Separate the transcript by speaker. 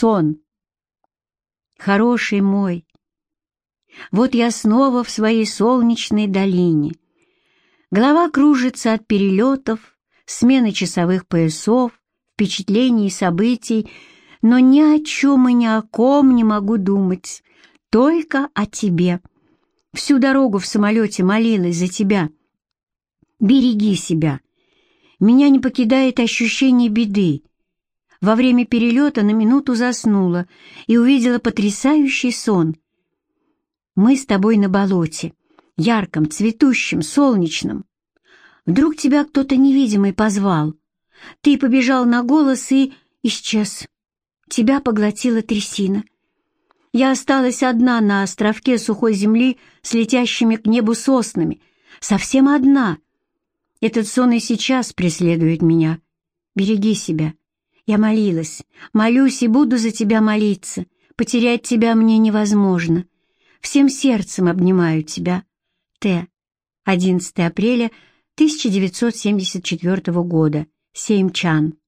Speaker 1: сон. Хороший мой, вот я снова в своей солнечной долине. Голова кружится от перелетов, смены часовых поясов, впечатлений и событий, но ни о чем и ни о ком не могу думать, только о тебе. Всю дорогу в самолете молилась за тебя. Береги себя. Меня не покидает ощущение беды. Во время перелета на минуту заснула и увидела потрясающий сон. Мы с тобой на болоте, ярком, цветущем, солнечном. Вдруг тебя кто-то невидимый позвал. Ты побежал на голос и исчез. Тебя поглотила трясина. Я осталась одна на островке сухой земли с летящими к небу соснами, совсем одна. Этот сон и сейчас преследует меня. Береги себя. Я молилась, молюсь и буду за тебя молиться. Потерять тебя мне невозможно. Всем сердцем обнимаю тебя. Т. 11 апреля 1974 года. Сеймчан.